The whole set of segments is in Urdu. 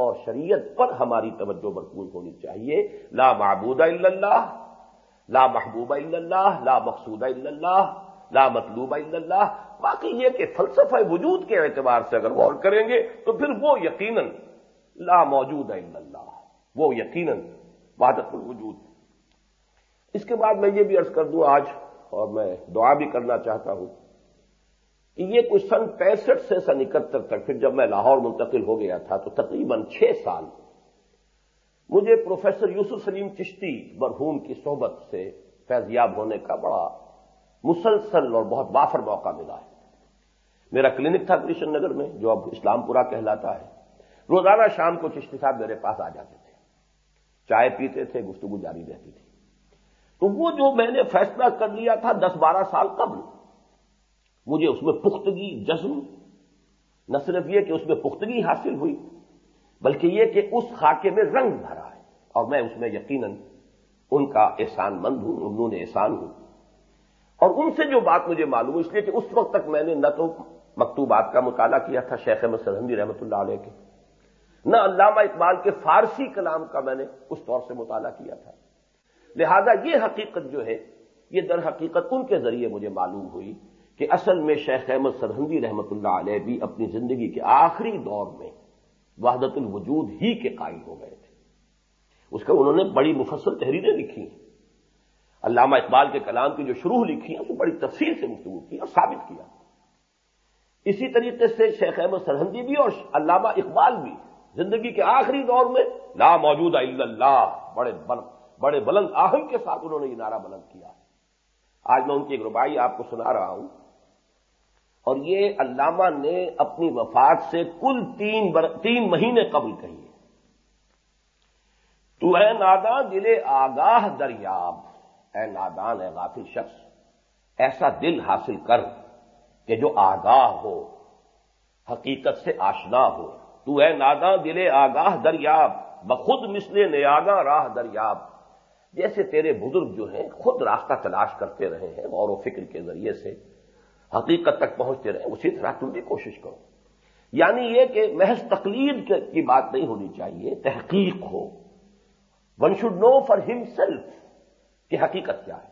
اور شریعت پر ہماری توجہ مرکوز ہونی چاہیے۔ لا معبود الا اللہ، لا محبوبہ اللہ، لا مقصودہ اللہ، لا مطلوبہ اللہ۔ باقی یہ کہ فلسفہ وجود کے اعتبار سے اگر غور کریں گے تو پھر وہ یقیناً لا موجود اللہ، وہ یقیناً وحدت الوجود۔ اس کے بعد میں یہ بھی عرض کر دوں آج، اور میں دعا بھی کرنا چاہتا ہوں۔ یہ کوئی سن پینسٹھ سے سن اکہتر تک، پھر جب میں لاہور منتقل ہو گیا تھا تو تقریباً چھ سال مجھے پروفیسر یوسف سلیم چشتی مرحوم کی صحبت سے فیضیاب ہونے کا بڑا مسلسل اور بہت بافر موقع ملا ہے۔ میرا کلینک تھا کرشن نگر میں، جو اب اسلام پورا کہلاتا ہے۔ روزانہ شام کو چشتی صاحب میرے پاس آ جاتے تھے۔ چائے پیتے تھے، گفتگو جاری رہتی تھی۔ تو وہ جو میں نے فیصلہ کر لیا تھا دس بارہ سال قبل مجھے اس میں پختگی، جزم، نہ صرف یہ کہ اس میں پختگی حاصل ہوئی، بلکہ یہ کہ اس خاکے میں رنگ بھرا ہے۔ اور میں اس میں یقیناً ان کا احسان مند ہوں انہوں نے احسان ہوں۔ اور ان سے جو بات مجھے معلوم اس لیے کہ اس وقت تک میں نے نہ تو مکتوبات کا مطالعہ کیا تھا شیخ احمد سرحندی رحمۃ اللہ علیہ کے۔ نہ علامہ اقبال کے فارسی کلام کا میں نے اس طور سے مطالعہ کیا تھا۔ لہذا یہ حقیقت جو ہے، یہ در حقیقت ان کے ذریعے مجھے معلوم ہوئی کہ اصل میں شیخ احمد سرحندی رحمۃ اللہ علیہ بھی اپنی زندگی کے آخری دور میں وحدت الوجود ہی کے قائل ہو گئے تھے۔ اس کا انہوں نے بڑی مفصل تحریریں لکھی ہیں۔ علامہ اقبال کے کلام کی جو شروع لکھی ہیں اسے بڑی تفصیل سے گفتگو کی اور ثابت کیا۔ اسی طریقے سے شیخ احمد سرحندی بھی اور علامہ اقبال بھی زندگی کے آخری دور میں لا موجود اللہ، بڑے بڑے بلند آہم کے ساتھ انہوں نے یہ نعرہ بلند کیا۔ آج میں ان کی ایک ربائی آپ کو سنا رہا ہوں۔ اور یہ علامہ نے اپنی وفات سے کل تین بر... تین مہینے قبل کہی ہے۔ تو اے نادا دل آگاہ دریاب۔ اے نادان، اے غافل شخص، ایسا دل حاصل کر کہ جو آگاہ ہو، حقیقت سے آشنا ہو۔ تو اے ناداں دل آگاہ دریاب۔ بخود مسل نیاگا راہ دریاب۔ جیسے تیرے بزرگ جو ہیں، خود راستہ تلاش کرتے رہے ہیں غور و فکر کے ذریعے سے۔ حقیقت تک پہنچتے رہے، اسی طرح تم بھی کوشش کرو۔ یعنی یہ کہ محض تقلید کی بات نہیں ہونی چاہیے، تحقیق ہو۔ One should know for himself کہ حقیقت کیا ہے۔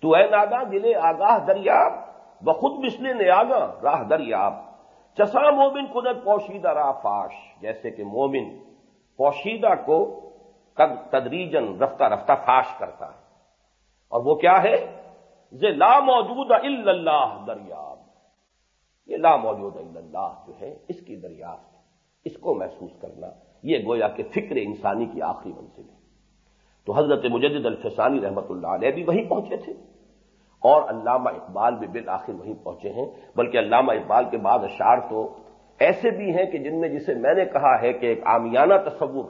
تو اے ناگا دلے آگاہ دریاب بخود مسلے نے آگا راہ دریاب چسا مومن قدرت پوشیدہ راہ فاش، جیسے کہ مومن پوشیدہ کو تدریجن رفتہ رفتہ فاش کرتا ہے۔ اور وہ کیا ہے؟ لا موجود الا اللہ دریاب۔ یہ لا موجود الا اللہ جو ہے، اس کی دریافت اس کو محسوس کرنا، یہ گویا کہ فکر انسانی کی آخری منزل ہے۔ تو حضرت مجدد الفسانی رحمت اللہ علیہ بھی وہیں پہنچے تھے۔ اور علامہ اقبال بھی بالآخر وہیں پہنچے ہیں۔ بلکہ علامہ اقبال کے بعد اشعار تو ایسے بھی ہیں کہ جن میں جسے میں نے کہا ہے کہ ایک آمیانہ تصور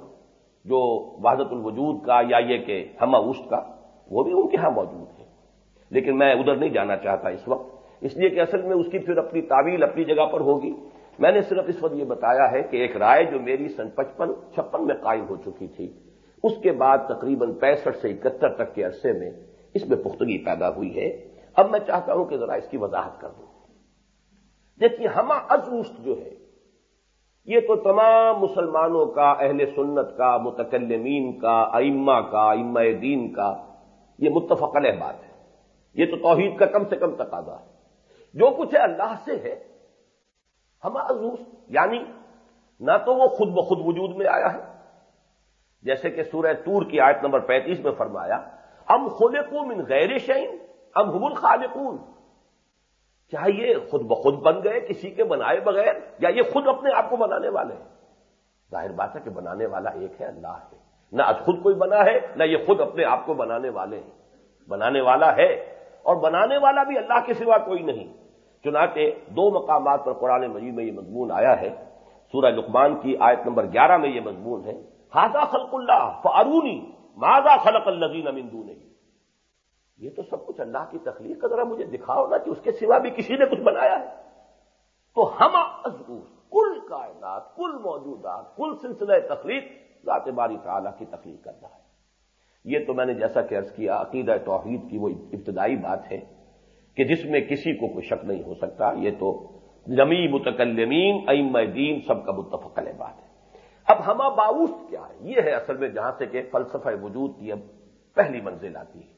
جو وحدت الوجود کا یا یہ کہ ہمہ اوشت کا، وہ بھی ان کے ہاں موجود ہے لیکن میں ادھر نہیں جانا چاہتا اس وقت۔ اس لیے کہ اصل میں اس کی پھر اپنی تعویل اپنی جگہ پر ہوگی۔ میں نے صرف اس وقت یہ بتایا ہے کہ ایک رائے جو میری سن پچپن، چھپن میں قائم ہو چکی تھی، اس کے بعد تقریباً پینسٹھ سے اکہتر تک کے عرصے میں اس میں پختگی پیدا ہوئی ہے۔ اب میں چاہتا ہوں کہ ذرا اس کی وضاحت کر دوں۔ دیکھیے، ہما ازوست جو ہے، یہ تو تمام مسلمانوں کا، اہل سنت کا، متکلمین کا، ائمہ کا، ائمہ دین کا، یہ متفق علیہ بات ہے۔ یہ تو توحید کا کم سے کم تقاضا ہے۔ جو کچھ ہے اللہ سے ہے۔ ہم عزوز یعنی نہ تو وہ خود بخود وجود میں آیا ہے۔ جیسے کہ سورہ تور کی آیت نمبر پینتیس میں فرمایا، ام خلقو من غیر شعین ام ہم الخالقون۔ کیا یہ خود بخود بن گئے کسی کے بنائے بغیر؟ یا یہ خود اپنے آپ کو بنانے والے ہیں؟ ظاہر بات ہے کہ بنانے والا ایک ہے، اللہ ہے۔ نہ خود کوئی بنا ہے، نہ یہ خود اپنے آپ کو بنانے والے ہیں۔ بنانے والا ہے۔ اور بنانے والا بھی اللہ کے سوا کوئی نہیں۔ چنانچہ دو مقامات پر قرآن مجید میں یہ مضمون آیا ہے۔ سورہ لقمان کی آیت نمبر گیارہ میں یہ مضمون ہے۔ ہاضا خلق اللہ فارونی ماضا خلق الزین امندو نہیں یہ تو سب کچھ اللہ کی تخلیق کا ذرا مجھے دکھاؤ نا کہ اس کے سوا بھی کسی نے کچھ بنایا ہے۔ تو ہم ازور کل کائنات، کل موجودات، کل سلسلہ تخلیق، ذات باری تعالیٰ کی تخلیق کرنا ہے۔ یہ تو میں نے جیسا کہ عرض کیا، عقیدہ توحید کی وہ ابتدائی بات ہے کہ جس میں کسی کو کوئی شک نہیں ہو سکتا، یہ تو جمی متکلمین ام دین سب کا متفقل بات ہے۔ اب ہما باؤست کیا ہے؟ یہ ہے اصل میں جہاں سے کہ فلسفہ وجود کی اب پہلی منزل آتی ہے۔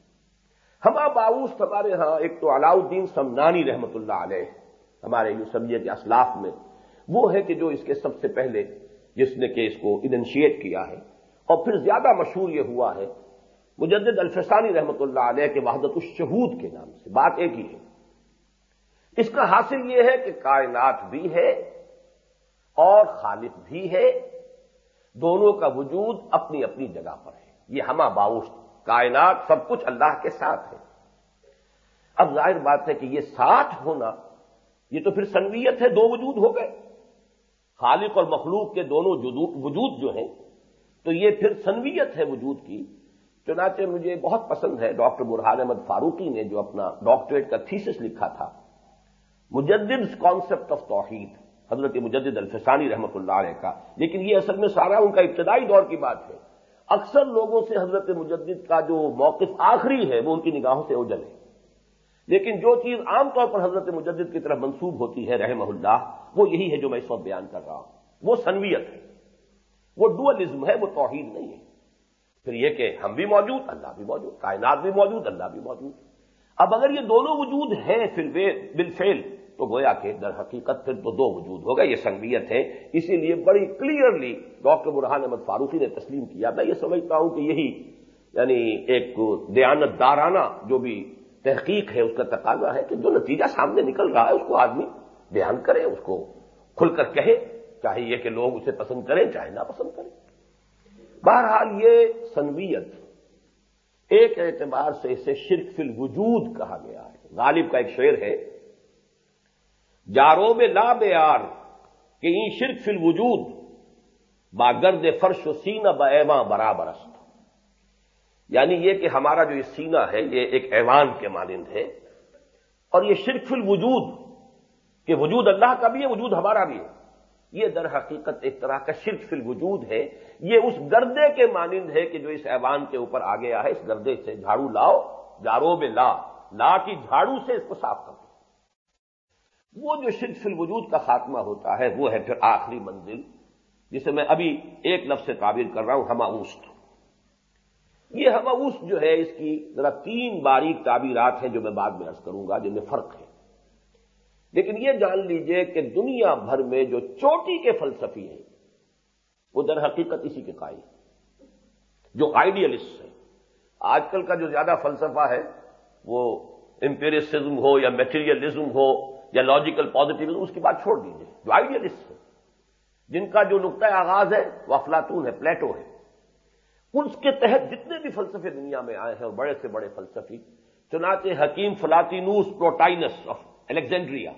ہما باؤست ہمارے ہاں ایک تو علاؤدین سمنانی رحمت اللہ علیہ، ہمارے یوسمیت اسلاف میں، وہ ہے کہ جو اس کے سب سے پہلے جس نے کہ اس کو انشیٹ کیا ہے، اور پھر زیادہ مشہور یہ ہوا ہے مجدد الفسانی رحمت اللہ علیہ کے وحدت الشہود کے نام سے، بات ایک ہی ہے۔ اس کا حاصل یہ ہے کہ کائنات بھی ہے اور خالق بھی ہے، دونوں کا وجود اپنی اپنی جگہ پر ہے۔ یہ ہما باؤش کائنات سب کچھ اللہ کے ساتھ ہے۔ اب ظاہر بات ہے کہ یہ ساتھ ہونا، یہ تو پھر سنویت ہے، دو وجود ہو گئے۔ خالق اور مخلوق کے دونوں وجود جو ہیں، تو یہ پھر سنویت ہے وجود کی۔ چنانچہ مجھے بہت پسند ہے ڈاکٹر برحان احمد فاروقی نے جو اپنا ڈاکٹریٹ کا تھیسس لکھا تھا۔ مجدد کانسیپٹ آف توحید، حضرت مجدد الفسانی رحمت اللہ علیہ کا۔ لیکن یہ اصل میں سارا ان کا ابتدائی دور کی بات ہے۔ اکثر لوگوں سے حضرت مجدد کا جو موقف آخری ہے، وہ ان کی نگاہوں سے اوجل ہے۔ لیکن جو چیز عام طور پر حضرت مجدد کی طرف منسوب ہوتی ہے، رحمہ اللہ، وہ یہی ہے جو میں اس وقت بیان کر رہا ہوں۔ وہ سنویت ہے۔ وہ ڈوئلزم ہے، وہ توحید نہیں ہے۔ پھر یہ کہ ہم بھی موجود، اللہ بھی موجود، کائنات بھی موجود، اللہ بھی موجود۔ اب اگر یہ دونوں وجود ہیں پھر بل فیل تو گویا کہ در حقیقت پھر تو دو وجود ہوگا یہ سنگیت ہے اسی لیے بڑی کلیئرلی ڈاکٹر برحان احمد فاروقی نے تسلیم کیا۔ میں یہ سمجھتا ہوں کہ یہی یعنی ایک دیانت دارانہ جو بھی تحقیق ہے، اس کا تقاضا ہے کہ جو نتیجہ سامنے نکل رہا ہے، اس کو آدمی بیان کرے، اس کو کھل کر کہے، چاہے یہ کہ لوگ اسے پسند کریں، چاہے نہ پسند کریں۔ بہرحال یہ سنویت ایک اعتبار سے اسے شرک فی الوجود کہا گیا ہے۔ غالب کا ایک شعر ہے۔ جارو میں لا بیار کہ این شرک فی الوجود با گرد فرش و سینہ ب ایواں برابر است۔ یعنی یہ کہ ہمارا جو یہ سینہ ہے، یہ ایک ایوان کے مانند ہے۔ اور یہ شرک فی الوجود کہ وجود اللہ کا بھی ہے، وجود ہمارا بھی ہے۔ یہ در حقیقت ایک طرح کا شرک فی الوجود ہے۔ یہ اس گردے کے مانند ہے کہ جو اس ایوان کے اوپر آ گیا ہے اس گردے سے جھاڑو لاؤ جارو میں لا۔ لا کی جھاڑو سے اس کو صاف کر دو۔ وہ جو شرک فی الوجود کا خاتمہ ہوتا ہے، وہ ہے پھر آخری منزل، جسے میں ابھی ایک لفظ سے تعبیر کر رہا ہوں ہماؤست یہ ہماؤست جو ہے، اس کی ذرا تین باریک تعبیرات ہیں جو میں بعد میں ارض کروں گا، جن میں فرق ہے۔ لیکن یہ جان لیجیے کہ دنیا بھر میں جو چوٹی کے فلسفی ہیں، وہ در حقیقت اسی کے قائل جو آئیڈیلسٹ ہیں۔ آج کل کا جو زیادہ فلسفہ ہے، وہ امپیریسزم ہو یا میٹیریلزم ہو یا لاجیکل پازیٹیو اس کی بات چھوڑ دیجیے جو آئیڈیلسٹ ہے جن کا جو نقطۂ آغاز ہے، وہ افلاطون ہے، پلیٹو ہے۔ اس کے تحت جتنے بھی فلسفے دنیا میں آئے ہیں، اور بڑے سے بڑے فلسفی، چنانچہ حکیم فلاطینوس پروٹائنس آف الیگزینڈریا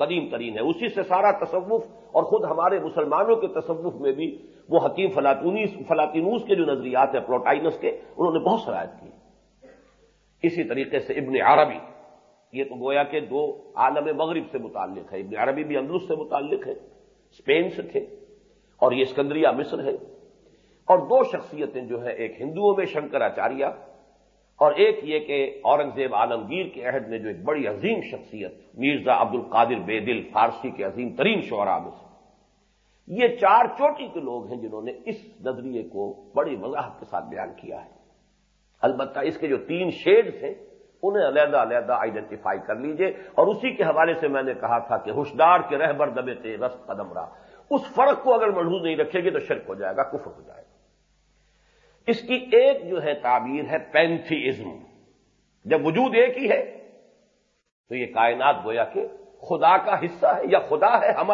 قدیم ترین ہے۔ اسی سے سارا تصوف اور خود ہمارے مسلمانوں کے تصوف میں بھی وہ حکیم فلاطینوس کے جو نظریات ہیں پروٹائنس کے، انہوں نے بہت شرائط کی۔ اسی طریقے سے ابن عربی، یہ تو گویا کہ دو عالم مغرب سے متعلق ہے۔ ابن عربی بھی اندرس سے متعلق ہے اسپین سے تھے اور یہ اسکندریہ مصر ہے۔ اور دو شخصیتیں جو ہے ایک ہندوؤں میں شنکراچاریہ اور ایک یہ کہ اورنگزیب عالمگیر کے عہد میں جو ایک بڑی عظیم شخصیت مرزا عبد القادر بے دل فارسی کے عظیم ترین شعرا میں سے۔ یہ چار چوٹی کے لوگ ہیں جنہوں نے اس نظریے کو بڑی وضاحت کے ساتھ بیان کیا ہے۔ البتہ اس کے جو تین شیڈز ہیں، انہیں علیحدہ علیحدہ آئیڈینٹیفائی کر لیجیے۔ اور اسی کے حوالے سے میں نے کہا تھا کہ ہوشدار کے رہبر دبے تے رس قدم رہا۔ اس فرق کو اگر محدود نہیں رکھے گی تو شرک ہو جائے گا، کفر ہو جائے گا۔ اس کی ایک جو ہے تعبیر ہے پینتھیزم جب وجود ایک ہی ہے، تو یہ کائنات گویا کہ خدا کا حصہ ہے یا خدا ہے ہم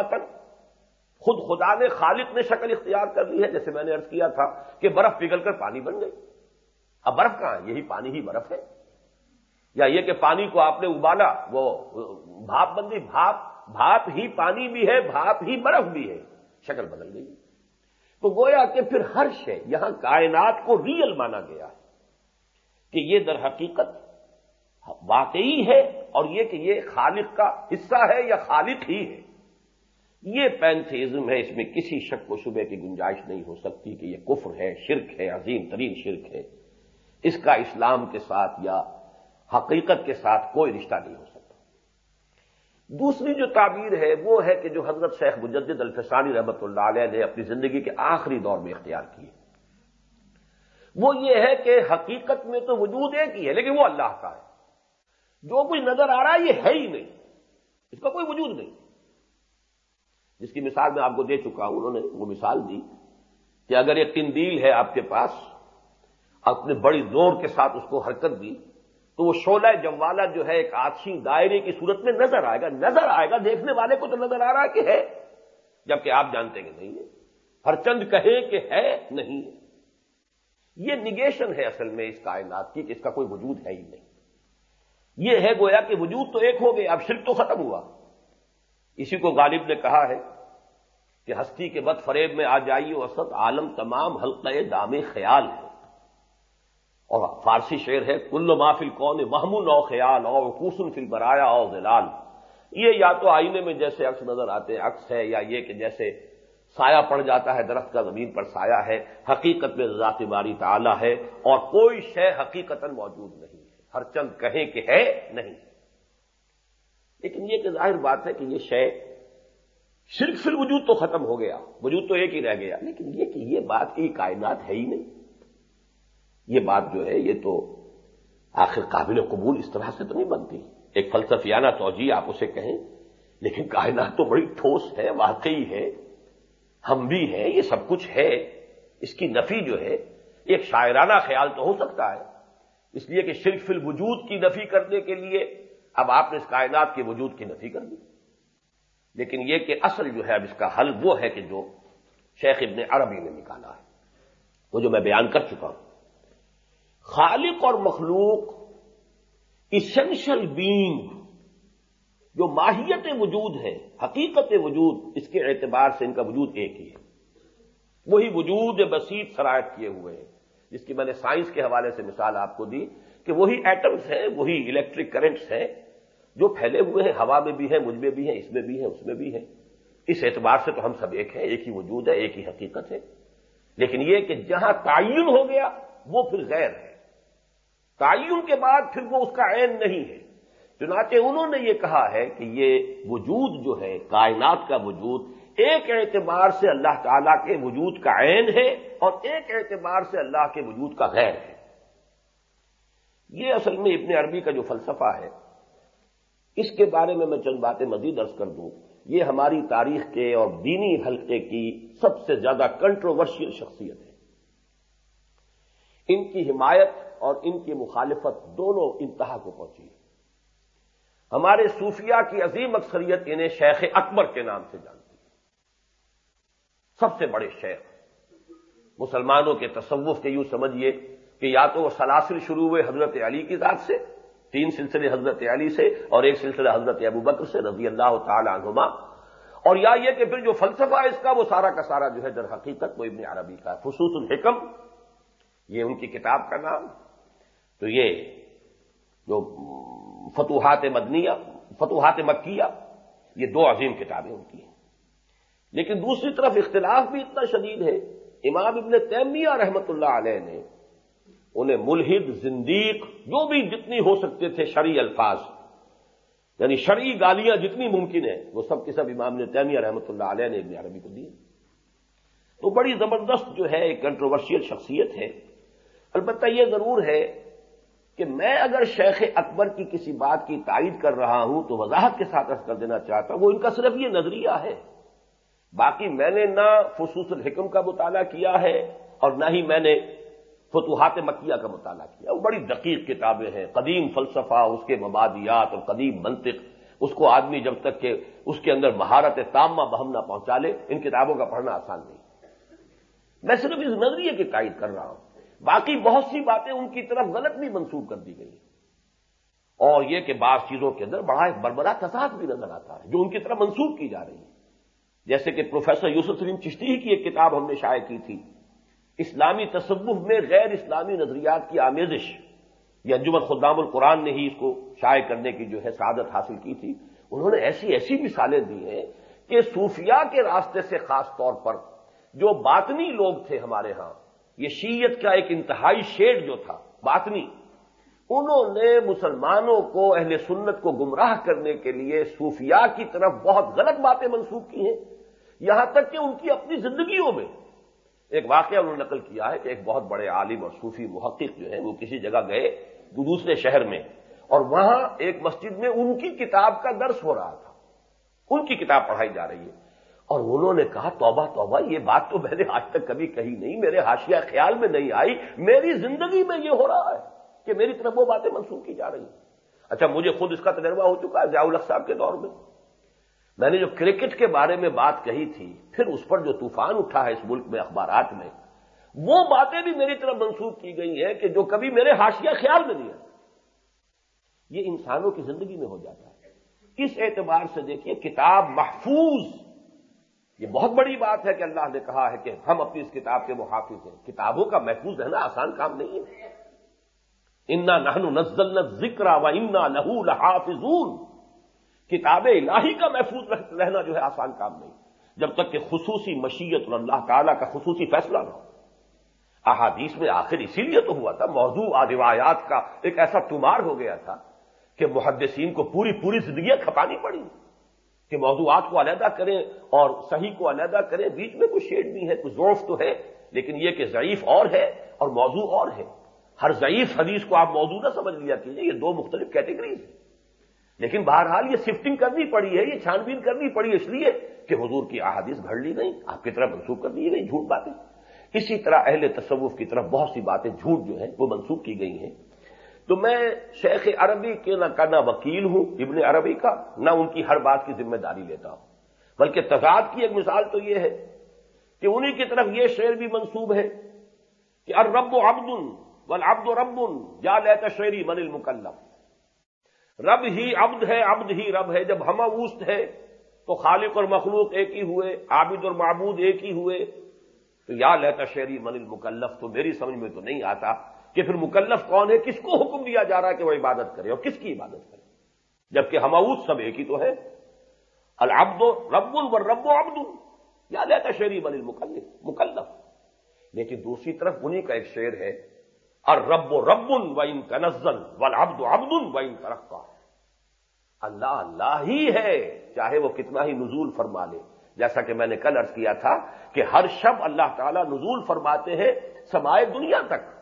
خود خدا نے خالق نے شکل اختیار کر لی ہے، جیسے میں نے ارض کیا تھا کہ برف پگھل کر پانی بن گئی۔ اب برف کہاں ہے؟ یہی پانی ہی برف ہے۔ یا یہ کہ پانی کو آپ نے ابالا، وہ بھاپ بندی بھاپ بھاپ ہی پانی بھی ہے، بھاپ ہی برف بھی ہے۔ شکل بدل گئی۔ تو گویا کہ پھر ہر شے یہاں کائنات کو ریئل مانا گیا ہے کہ یہ در حقیقت واقعی ہے اور یہ کہ یہ خالق کا حصہ ہے یا خالق ہی ہے۔ یہ پینتھیزم ہے، اس میں کسی شک و شبے کی گنجائش نہیں ہو سکتی کہ یہ کفر ہے، شرک ہے، عظیم ترین شرک ہے۔ اس کا اسلام کے ساتھ یا حقیقت کے ساتھ کوئی رشتہ نہیں ہو سکتا۔ دوسری جو تعبیر ہے وہ ہے کہ جو حضرت شیخ مجدد الفسانی رحمت اللہ علیہ نے اپنی زندگی کے آخری دور میں اختیار کی وہ یہ ہے کہ حقیقت میں تو وجود ایک ہی ہے، لیکن وہ اللہ کا ہے۔ جو کچھ نظر آ رہا ہے، یہ ہے ہی نہیں۔ اس کا کوئی وجود نہیں۔ جس کی مثال میں آپ کو دے چکا ہوں، انہوں نے وہ مثال دی کہ اگر ایک قندیل ہے آپ کے پاس اپنے بڑی زور کے ساتھ اس کو حرکت دی تو وہ شولہ جموالا جو ہے ایک آچھی دائرے کی صورت میں نظر آئے گا، نظر آئے گا، دیکھنے والے کو تو نظر آ رہا ہے کہ ہے، جبکہ آپ جانتے کہ نہیں ہے۔ ہر چند کہے کہ ہے، نہیں یہ نگیشن ہے اصل میں اس کائنات کی کہ اس کا کوئی وجود ہے ہی نہیں۔ یہ ہے گویا کہ وجود تو ایک ہو گئے، اب شرک تو ختم ہوا۔ اسی کو غالب نے کہا ہے کہ ہستی کے بد فریب میں آ جائیے، وسط عالم تمام حلقہ دام خیال ہے۔ فارسی شعر ہے، کل مافل کون محمود او خیال او کوسن فل برایا او زلال یہ یا تو آئینے میں جیسے عکس نظر آتے ہیں، عکس ہے، یا یہ کہ جیسے سایہ پڑ جاتا ہے، درخت کا زمین پر سایہ ہے، حقیقت میں ذات باری تعالی ہے، اور کوئی شے حقیقت موجود نہیں ہے۔ ہر چند کہیں کہ ہے، نہیں۔ لیکن یہ کہ ظاہر بات ہے کہ یہ شے صرف پھر وجود تو ختم ہو گیا، وجود تو ایک ہی رہ گیا، لیکن یہ کہ یہ بات کی کائنات ہے ہی نہیں۔ یہ بات جو ہے، یہ تو آخر قابل قبول اس طرح سے تو نہیں بنتی۔ ایک فلسفیانہ توجہ آپ اسے کہیں، لیکن کائنات تو بڑی ٹھوس ہے، واقعی ہے، ہم بھی ہیں، یہ سب کچھ ہے۔ اس کی نفی جو ہے، ایک شاعرانہ خیال تو ہو سکتا ہے۔ اس لیے کہ شرک فی الوجود کی نفی کرنے کے لیے اب آپ نے اس کائنات کے وجود کی نفی کر دی۔ لیکن یہ کہ اصل جو ہے، اب اس کا حل وہ ہے کہ جو شیخ ابن عربی نے نکالا ہے، وہ جو میں بیان کر چکا ہوں۔ خالق اور مخلوق اسینشل بینگ جو ماہیت وجود ہے، حقیقت وجود، اس کے اعتبار سے ان کا وجود ایک ہی ہے۔ وہی وجود بسیط شرائط کیے ہوئے ہیں، جس کی میں نے سائنس کے حوالے سے مثال آپ کو دی کہ وہی ایٹمس ہیں، وہی الیکٹرک کرنٹس ہیں، جو پھیلے ہوئے ہیں، ہوا میں بھی ہیں، مجھ میں بھی ہیں، اس میں بھی ہیں، اس میں بھی ہیں۔ اس اعتبار سے تو ہم سب ایک ہیں، ایک ہی وجود ہے، ایک ہی حقیقت ہے۔ لیکن یہ کہ جہاں تعین ہو گیا، وہ پھر غیر ہے۔ تعین کے بعد پھر وہ اس کا عین نہیں ہے۔ چنانچہ انہوں نے یہ کہا ہے کہ یہ وجود جو ہے، کائنات کا وجود، ایک اعتبار سے اللہ تعالی کے وجود کا عین ہے اور ایک اعتبار سے اللہ کے وجود کا غیر ہے۔ یہ اصل میں ابن عربی کا جو فلسفہ ہے، اس کے بارے میں میں چند باتیں مزید درج کر دوں۔ یہ ہماری تاریخ کے اور دینی حلقے کی سب سے زیادہ کنٹروورشیل شخصیت ہے۔ ان کی حمایت اور ان کی مخالفت دونوں انتہا کو پہنچی۔ ہے ہمارے صوفیہ کی عظیم اکثریت انہیں شیخ اکبر کے نام سے جانتی ہے سب سے بڑے شیخ۔ مسلمانوں کے تصوف کے یوں سمجھیے کہ یا تو وہ سلاسل شروع ہوئے حضرت علی کی ذات سے، تین سلسلے حضرت علی سے اور ایک سلسلہ حضرت ابو بکر سے رضی اللہ تعالی عنہما۔ اور یا یہ کہ پھر جو فلسفہ ہے اس کا وہ سارا کا سارا جو ہے در حقیقت وہ ابن عربی کا خصوص الحکم یہ ان کی کتاب کا نام۔ تو یہ جو فتوحات مدنیہ، فتوحات مکیہ، یہ دو عظیم کتابیں ان کی ہیں۔ لیکن دوسری طرف اختلاف بھی اتنا شدید ہے۔ امام ابن تیمیہ رحمت اللہ علیہ نے انہیں ملحد، زندیق، جو بھی جتنی ہو سکتے تھے شرعی الفاظ یعنی شرعی گالیاں جتنی ممکن ہیں، وہ سب کے سب امام نے تیمیہ رحمۃ اللہ علیہ نے ابن عربی کو دی تو بڑی زبردست جو ہے ایک کنٹروورشیل شخصیت ہے۔ البتہ یہ ضرور ہے کہ میں اگر شیخ اکبر کی کسی بات کی تائید کر رہا ہوں تو وضاحت کے ساتھ کر دینا چاہتا ہوں، وہ ان کا صرف یہ نظریہ ہے۔ باقی میں نے نہ خصوص الحکم کا مطالعہ کیا ہے اور نہ ہی میں نے فتوحات مکیہ کا مطالعہ کیا۔ وہ بڑی دقیق کتابیں ہیں، قدیم فلسفہ، اس کے مبادیات اور قدیم منطق۔ اس کو آدمی جب تک کہ اس کے اندر مہارت تامہ بہم نہ پہنچا لے، ان کتابوں کا پڑھنا آسان نہیں۔ میں صرف اس نظریے کی تائید کر رہا ہوں۔ باقی بہت سی باتیں ان کی طرف غلط بھی منسوخ کر دی گئی اور یہ کہ بعض چیزوں کے اندر بڑا ایک بربرا تصاف بھی نظر آتا ہے، جو ان کی طرف منسوخ کی جا رہی ہے جیسے کہ پروفیسر یوسف سلیم چشتی ہی کی ایک کتاب ہم نے شائع کی تھی، اسلامی تصوف میں غیر اسلامی نظریات کی آمیزش۔ یہ انجمن خدام القرآن نے ہی اس کو شائع کرنے کی جو ہے سعادت حاصل کی تھی۔ انہوں نے ایسی ایسی مثالیں دی ہیں کہ صوفیاء کے راستے سے خاص طور پر جو باطنی لوگ تھے ہمارے ہاں یہ شیعت کا ایک انتہائی شیڈ جو تھا، باطنی، انہوں نے مسلمانوں کو، اہل سنت کو گمراہ کرنے کے لیے صوفیاء کی طرف بہت غلط باتیں منسوخ کی ہیں۔ یہاں تک کہ ان کی اپنی زندگیوں میں۔ ایک واقعہ انہوں نے نقل کیا ہے کہ ایک بہت بڑے عالم اور صوفی محقق جو ہے وہ کسی جگہ گئے دوسرے شہر میں اور وہاں ایک مسجد میں ان کی کتاب کا درس ہو رہا تھا۔ ان کی کتاب پڑھائی جا رہی ہے۔ اور انہوں نے کہا، توبہ توبہ، یہ بات تو میں نے آج تک کبھی کہی نہیں، میرے حاشیہ خیال میں نہیں آئی، میری زندگی میں یہ ہو رہا ہے کہ میری طرف وہ باتیں منسوخ کی جا رہی ہیں۔ اچھا مجھے خود اس کا تجربہ ہو چکا ہے ضیاء الق صاحب کے دور میں۔ میں نے جو کرکٹ کے بارے میں بات کہی تھی، پھر اس پر جو طوفان اٹھا ہے اس ملک میں اخبارات میں، وہ باتیں بھی میری طرف منسوخ کی گئی ہیں کہ جو کبھی میرے حاشیہ خیال میں نہیں آتا یہ انسانوں کی زندگی میں ہو جاتا ہے۔ اس اعتبار سے دیکھیے، کتاب محفوظ یہ بہت بڑی بات ہے کہ اللہ نے کہا ہے کہ ہم اپنی اس کتاب کے محافظ ہیں۔ کتابوں کا محفوظ رہنا آسان کام نہیں ہے۔ انا نہن نزل ذکر و انا لہو لحافظون۔ کتاب الہی کا محفوظ رہنا جو ہے آسان کام نہیں۔ جب تک کہ خصوصی مشیت اور اللہ تعالیٰ کا خصوصی فیصلہ نہ ہو۔ احادیث میں آخر اسی لیے تو ہوا تھا، موضوع روایات کا ایک ایسا تمار ہو گیا تھا کہ محدثین کو پوری پوری زندگیاں کھپانی پڑی۔ کہ موضوعات کو علیحدہ کریں اور صحیح کو علیحدہ کریں، بیچ میں کچھ شیڈ بھی ہے کچھ ضعف تو ہے لیکن یہ کہ ضعیف اور ہے اور موضوع اور ہے۔ ہر ضعیف حدیث کو آپ موضوع نہ سمجھ لیا کیجیے یہ دو مختلف کیٹیگریز ہیں۔ لیکن بہرحال یہ شفٹنگ کرنی پڑی ہے، یہ چھان بین کرنی پڑی اس لیے کہ حضور کی احادیث گھڑ لی گئی آپ کی طرف منسوخ کر دی گئی جھوٹ باتیں۔ اسی طرح اہل تصوف کی طرف بہت سی باتیں جھوٹ جو ہیں، وہ منسوخ کی گئی ہیں۔ تو میں شیخ عربی کے نہ کا نہ وکیل ہوں، ابن عربی کا، نہ ان کی ہر بات کی ذمہ داری لیتا ہوں۔ بلکہ تضاد کی ایک مثال تو یہ ہے کہ انہی کی طرف یہ شعر بھی منسوب ہے کہ ارب و ابدن ول ابد و ربن جا لیتا شعری من المکلم۔ رب ہی عبد ہے، عبد ہی رب ہے۔ جب ہم اوست ہے تو خالق اور مخلوق ایک ہی ہوئے، عابد اور معبود ایک ہی ہوئے۔ تو یا لیتا شہری من المکلف تو میری سمجھ میں تو نہیں آتا۔ کہ پھر مکلف کون ہے؟ کس کو حکم دیا جا رہا ہے کہ وہ عبادت کرے اور کس کی عبادت کرے؟ جبکہ ہماؤس سب ایک ہی تو ہے۔ العبد رب ال رب و عبد، یا لیتا شہری من المکلف، مکلف۔ لیکن دوسری طرف انہیں کا ایک شعر ہے۔ اور رب و رب و ان کا نزل و ابد ابد و ان کا اللہ اللہ ہی ہے، چاہے وہ کتنا ہی نزول فرما لے۔ جیسا کہ میں نے کل ارض کیا تھا کہ ہر شب اللہ تعالیٰ نزول فرماتے ہیں سمائے دنیا تک۔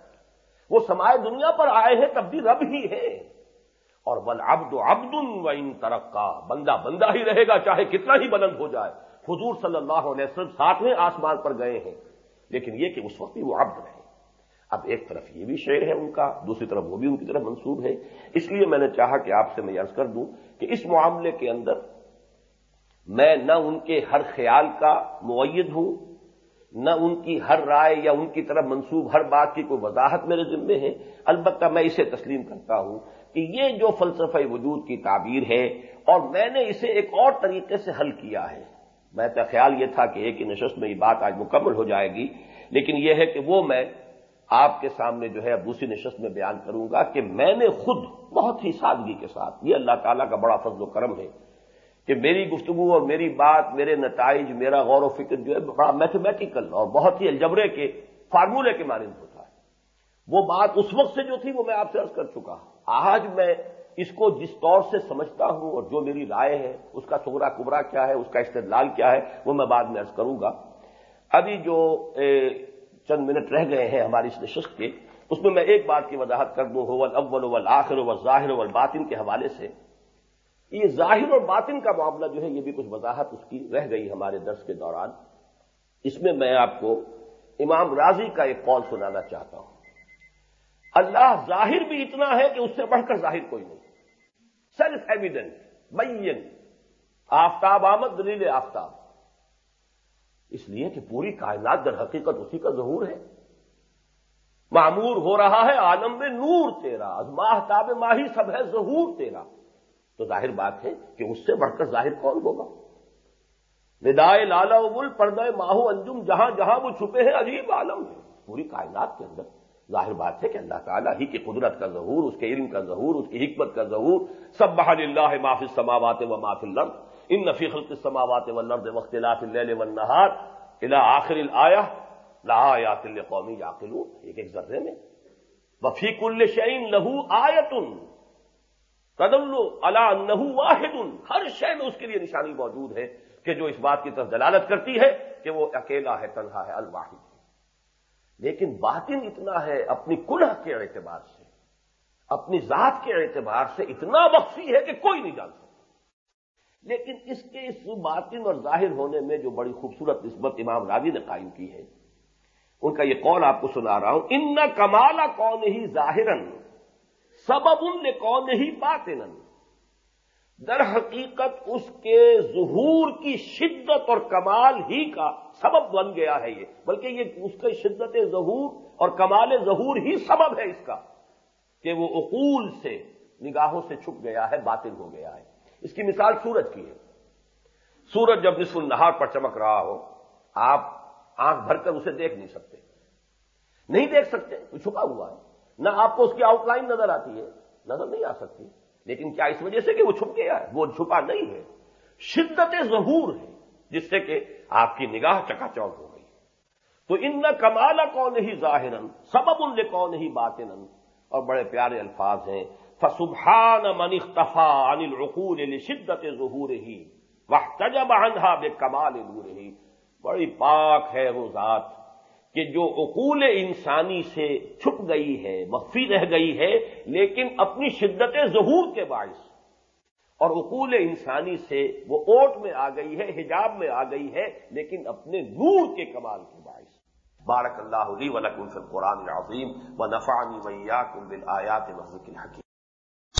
وہ سمائے دنیا پر آئے ہیں تب بھی رب ہی ہے۔ اور بل ابد ابد و ان ترقا بندہ بندہ ہی رہے گا چاہے کتنا ہی بلند ہو جائے۔ حضور صلی اللہ علیہ وسلم ساتویں آسمان پر گئے ہیں، لیکن یہ کہ اس وقت بھی وہ عبد رہے۔ اب ایک طرف یہ بھی شعر ہے ان کا، دوسری طرف وہ بھی ان کی طرف منسوب ہے۔ اس لیے میں نے چاہا کہ آپ سے میں عرض کر دوں کہ اس معاملے کے اندر میں نہ ان کے ہر خیال کا معید ہوں نہ ان کی ہر رائے یا ان کی طرف منسوب ہر بات کی کوئی وضاحت میرے ذمے ہے۔ البتہ میں اسے تسلیم کرتا ہوں کہ یہ جو فلسفہ وجود کی تعبیر ہے اور میں نے اسے ایک اور طریقے سے حل کیا ہے۔ میں تو خیال یہ تھا کہ ایک ہی نشست میں یہ بات آج مکمل ہو جائے گی، لیکن یہ ہے کہ وہ میں آپ کے سامنے جو ہے اب دوسری نشست میں بیان کروں گا کہ میں نے خود بہت ہی سادگی کے ساتھ، یہ اللہ تعالیٰ کا بڑا فضل و کرم ہے۔ کہ میری گفتگو اور میری بات، میرے نتائج، میرا غور و فکر جو ہے بڑا میتھمیٹیکل اور بہت ہی الجبرے کے فارمولے کے مانند ہوتا ہے۔ وہ بات اس وقت سے جو تھی وہ میں آپ سے عرض کر چکا آج میں اس کو جس طور سے سمجھتا ہوں اور جو میری رائے ہے، اس کا سغرا کبرا کیا ہے، اس کا استدلال کیا ہے، وہ میں بعد میں عرض کروں گا۔ ابھی جو چند منٹ رہ گئے ہیں ہماری اس نشست کے، اس میں میں ایک بات کی وضاحت کر دوں۔ اول اول اول آخر اول ظاہر اول باطن کے حوالے سے۔ یہ ظاہر اور باطن کا معاملہ جو ہے، یہ بھی کچھ وضاحت اس کی رہ گئی ہمارے درس کے دوران۔ اس میں میں آپ کو امام راضی کا ایک قول سنانا چاہتا ہوں۔ اللہ ظاہر بھی اتنا ہے کہ اس سے بڑھ کر ظاہر کوئی نہیں۔ سیلف ایویڈنٹ بین۔ آفتاب آمد، دلیل آفتاب۔ اس لیے کہ پوری کائنات در حقیقت اسی کا ظہور ہے۔ معمور ہو رہا ہے، عالم میں نور تیرا ماہ تاب ماہی، سب ہے ظہور تیرا۔ تو ظاہر بات ہے کہ اس سے بڑھ کر ظاہر کون ہوگا؟ ندائے لالا مل پردہ ماہو انجم، جہاں جہاں وہ چھپے ہیں عجیب عالم ہے پوری کائنات کے اندر ظاہر بات ہے کہ اللہ تعالیٰ ہی کی قدرت کا ظہور، اس کے علم کا ظہور، اس کی حکمت کا ظہور۔ سب بحال اللہ معافی سماوات و معاف الرد ان نفی خلق سماوات ولرد وقت الى آخر آیا لا قومی یاقلو ایک ایک ذرے میں۔ وفیق الشعین لہو آیتن۔ قدل اللہ نہو واحد ہر شے میں اس کے لیے نشانی موجود ہے کہ جو اس بات کی طرف دلالت کرتی ہے کہ وہ اکیلا ہے، تنہا ہے، الواحد لیکن باطن اتنا ہے اپنی کلح کے اعتبار سے، اپنی ذات کے اعتبار سے اتنا مخفی ہے کہ کوئی نہیں جان سکتا۔ لیکن اس کے اس باطن اور ظاہر ہونے میں جو بڑی خوبصورت نسبت امام راوی نے قائم کی ہے، ان کا یہ قول آپ کو سنا رہا ہوں۔ ان کمالا کون ہی ظاہرن سبب ان نے کون ہی باطن در حقیقت اس کے ظہور کی شدت اور کمال ہی کا سبب بن گیا ہے یہ۔ بلکہ یہ اس کی شدت ظہور اور کمال ظہور ہی سبب ہے اس کا کہ وہ اقول سے، نگاہوں سے چھپ گیا ہے باطل ہو گیا ہے۔ اس کی مثال سورج کی ہے۔ سورج جب نصف النہار پر چمک رہا ہو، آپ آنکھ بھر کر اسے دیکھ نہیں سکتے۔ نہیں دیکھ سکتے وہ چھپا ہوا ہے۔ نہ آپ کو اس کی آؤٹ لائن نظر آتی ہے، نظر نہیں آ سکتی۔ لیکن کیا اس وجہ سے کہ وہ چھپ گیا ہے؟ وہ چھپا نہیں ہے۔ شدت ظہور ہے، جس سے کہ آپ کی نگاہ چکا چوک ہو گئی۔ تو ان نہ کمالا کون ہی ظاہر سبب ان کون ہی باتن اور بڑے پیارے الفاظ ہیں۔ فسبحان من اختفا عن العقول شدت ظہور ہی وہ تجب انہا بے کمال ہی بڑی پاک ہے وہ ذات۔ کہ جو عقول انسانی سے چھپ گئی ہے، مخفی رہ گئی ہے، لیکن اپنی شدت ظہور کے باعث۔ اور عقول انسانی سے وہ اوٹ میں آ گئی ہے، حجاب میں آ گئی ہے، لیکن اپنے نور کے کمال کے باعث۔ بارک اللہ علی ولکم فی القرآن العظیم و نفانی ویا کم بل آیات مسجد الحکیم۔